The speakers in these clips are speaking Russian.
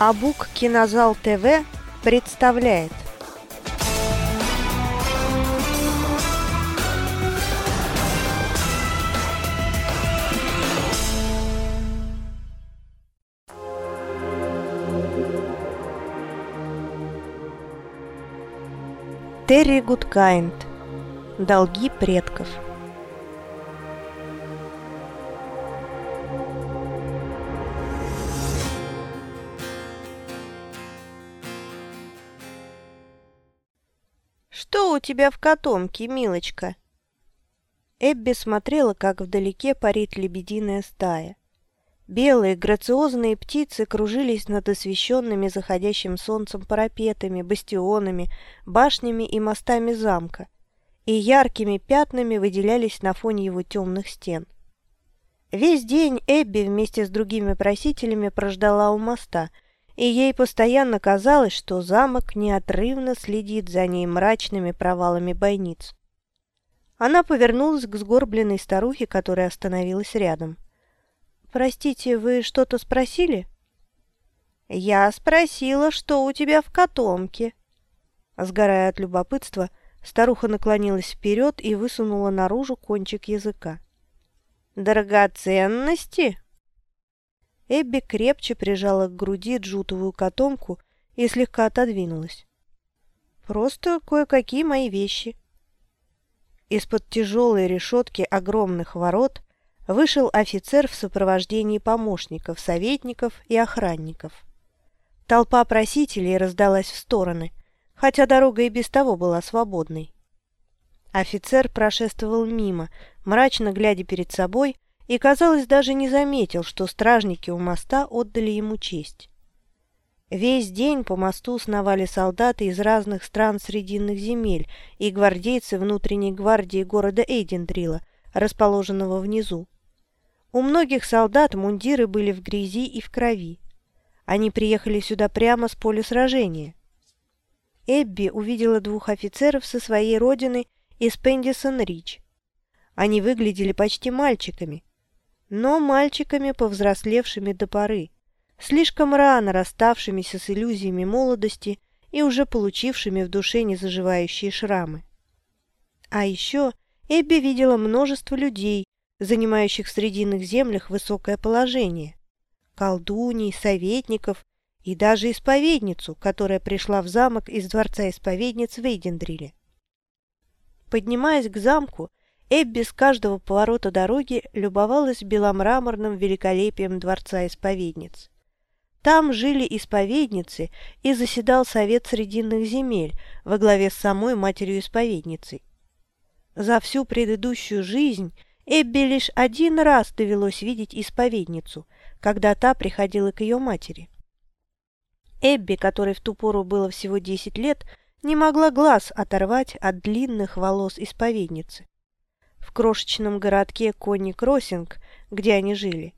Абук Кинозал ТВ представляет. Терри Гудкайнд Долги предков «Что у тебя в котомке, милочка?» Эбби смотрела, как вдалеке парит лебединая стая. Белые грациозные птицы кружились над освещенными заходящим солнцем парапетами, бастионами, башнями и мостами замка, и яркими пятнами выделялись на фоне его темных стен. Весь день Эбби вместе с другими просителями прождала у моста, и ей постоянно казалось, что замок неотрывно следит за ней мрачными провалами бойниц. Она повернулась к сгорбленной старухе, которая остановилась рядом. «Простите, вы что-то спросили?» «Я спросила, что у тебя в котомке». Сгорая от любопытства, старуха наклонилась вперед и высунула наружу кончик языка. «Драгоценности?» Эбби крепче прижала к груди джутовую котомку и слегка отодвинулась. «Просто кое-какие мои вещи». Из-под тяжелой решетки огромных ворот вышел офицер в сопровождении помощников, советников и охранников. Толпа просителей раздалась в стороны, хотя дорога и без того была свободной. Офицер прошествовал мимо, мрачно глядя перед собой, и, казалось, даже не заметил, что стражники у моста отдали ему честь. Весь день по мосту сновали солдаты из разных стран Срединных земель и гвардейцы внутренней гвардии города Эйдендрила, расположенного внизу. У многих солдат мундиры были в грязи и в крови. Они приехали сюда прямо с поля сражения. Эбби увидела двух офицеров со своей родины из Пендисон-Рич. Они выглядели почти мальчиками, но мальчиками, повзрослевшими до поры, слишком рано расставшимися с иллюзиями молодости и уже получившими в душе незаживающие шрамы. А еще Эбби видела множество людей, занимающих в Срединных землях высокое положение, колдуней, советников и даже исповедницу, которая пришла в замок из дворца исповедниц в Эйдендриле. Поднимаясь к замку, Эбби с каждого поворота дороги любовалась беломраморным великолепием дворца исповедниц. Там жили исповедницы и заседал совет срединных земель во главе с самой матерью-исповедницей. За всю предыдущую жизнь Эбби лишь один раз довелось видеть исповедницу, когда та приходила к ее матери. Эбби, которой в ту пору было всего десять лет, не могла глаз оторвать от длинных волос исповедницы в крошечном городке Конни-Кроссинг, где они жили,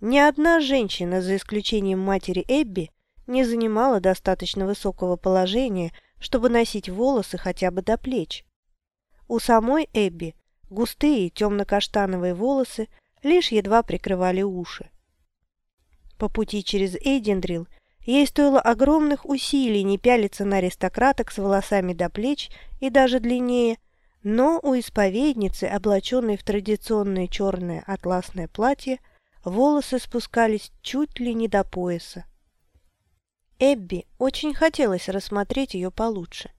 ни одна женщина, за исключением матери Эбби, не занимала достаточно высокого положения, чтобы носить волосы хотя бы до плеч. У самой Эбби густые темно-каштановые волосы лишь едва прикрывали уши. По пути через Эйдендрил ей стоило огромных усилий не пялиться на аристократок с волосами до плеч и даже длиннее, но у исповедницы, облаченной в традиционное черное атласное платье, волосы спускались чуть ли не до пояса. Эбби очень хотелось рассмотреть ее получше.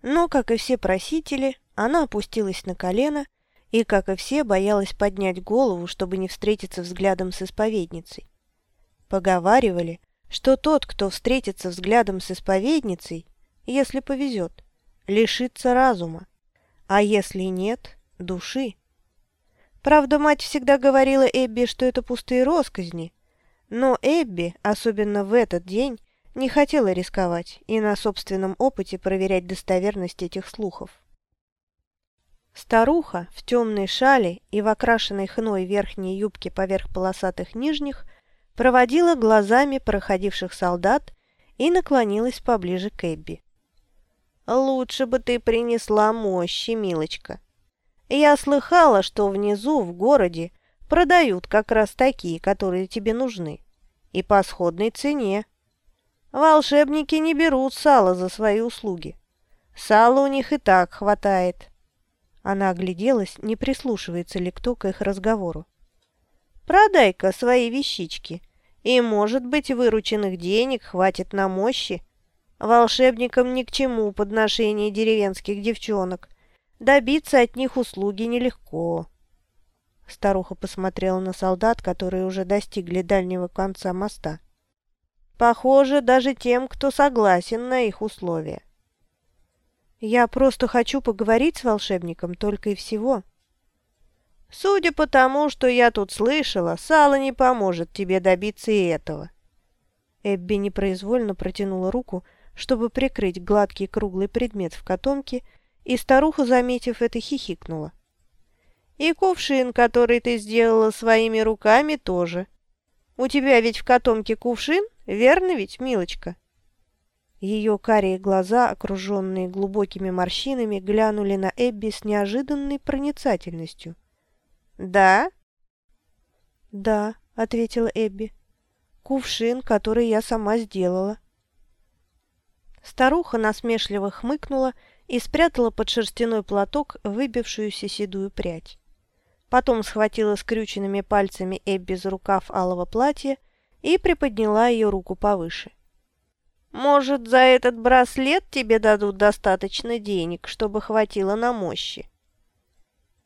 Но, как и все просители, она опустилась на колено и, как и все, боялась поднять голову, чтобы не встретиться взглядом с исповедницей. Поговаривали, что тот, кто встретится взглядом с исповедницей, если повезет, лишится разума а если нет, души. Правда, мать всегда говорила Эбби, что это пустые росказни, но Эбби, особенно в этот день, не хотела рисковать и на собственном опыте проверять достоверность этих слухов. Старуха в темной шале и в окрашенной хной верхней юбке поверх полосатых нижних проводила глазами проходивших солдат и наклонилась поближе к Эбби. Лучше бы ты принесла мощи, милочка. Я слыхала, что внизу, в городе, продают как раз такие, которые тебе нужны. И по сходной цене. Волшебники не берут сало за свои услуги. Сала у них и так хватает». Она огляделась, не прислушивается ли кто к их разговору. «Продай-ка свои вещички, и, может быть, вырученных денег хватит на мощи. Волшебникам ни к чему подношение деревенских девчонок. Добиться от них услуги нелегко». Старуха посмотрела на солдат, которые уже достигли дальнего конца моста. «Похоже, даже тем, кто согласен на их условия». «Я просто хочу поговорить с волшебником только и всего». «Судя по тому, что я тут слышала, сало не поможет тебе добиться и этого». Эбби непроизвольно протянула руку, чтобы прикрыть гладкий круглый предмет в котомке, и старуха, заметив это, хихикнула. И кувшин, который ты сделала своими руками, тоже. У тебя ведь в котомке кувшин, верно ведь, милочка?» Ее карие глаза, окруженные глубокими морщинами, глянули на Эбби с неожиданной проницательностью. «Да?» «Да», — ответила Эбби. «Кувшин, который я сама сделала». Старуха насмешливо хмыкнула и спрятала под шерстяной платок выбившуюся седую прядь. Потом схватила скрюченными пальцами Эбби за рукав алого платья и приподняла ее руку повыше. «Может, за этот браслет тебе дадут достаточно денег, чтобы хватило на мощи?»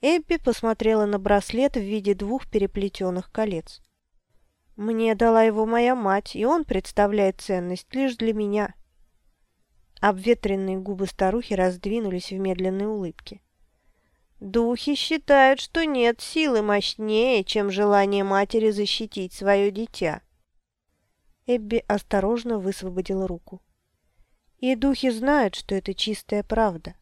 Эбби посмотрела на браслет в виде двух переплетенных колец. «Мне дала его моя мать, и он представляет ценность лишь для меня». Обветренные губы старухи раздвинулись в медленной улыбке. Духи считают, что нет силы мощнее, чем желание матери защитить свое дитя. Эбби осторожно высвободила руку. И духи знают, что это чистая правда.